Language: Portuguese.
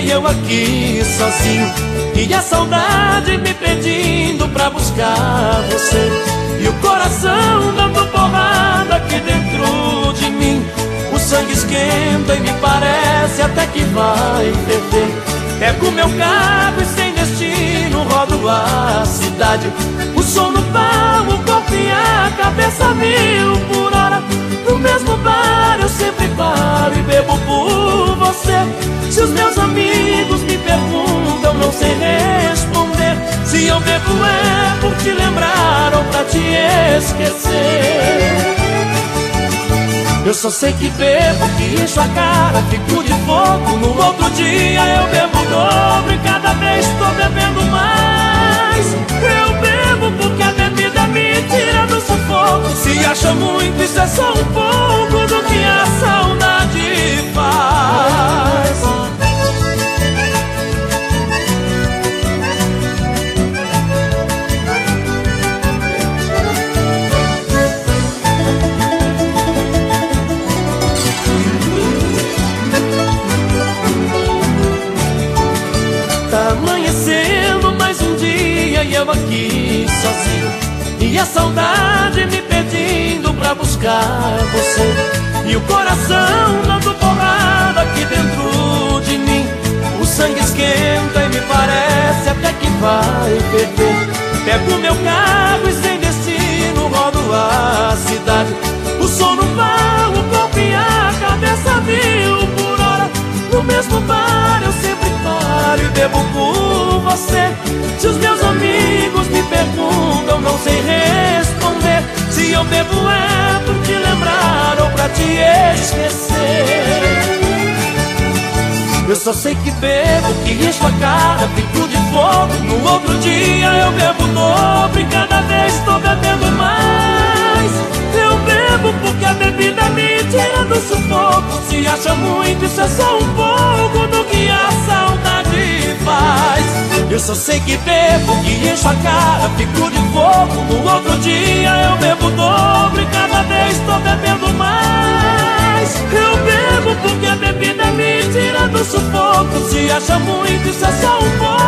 e eu aqui sozinho E a saudade me pedindo pra buscar você. E o coração dando porrada aqui dentro de mim. O sangue esquenta e me parece até que vai ferver. Pego meu carro e sem destino rodo a cidade. O som no pau, o corpo e a cabeça mil por hora. No mesmo bar eu sempre paro e bebo por você sei responder. Se eu bebo é por te lembrar ou pra te esquecer. Eu só sei que bebo, que encho a cara, fico de fogo eu aqui sozinho. E a saudade me pedindo pra buscar você. E o coração dando porrada aqui dentro de mim. O sangue esquenta e me parece até que vai perder Pego meu carro e você. Se os meus amigos me perguntam, não sei responder. Se eu bebo é por te lembrar ou pra te esquecer. Eu só sei que bebo, que encho a cara, fico de fogo. No outro dia eu bebo dobro e cada vez estou bebendo mais. Eu bebo porque a bebida me tira do sufoco. Se acha muito, isso é só um pouco Eu só sei que bebo, que encho a cara, fico de fogo. No outro dia eu bebo dobro e cada vez tô bebendo mais. Eu bebo porque a bebida me tira do sufoco. Se acha muito, isso é só um pouco.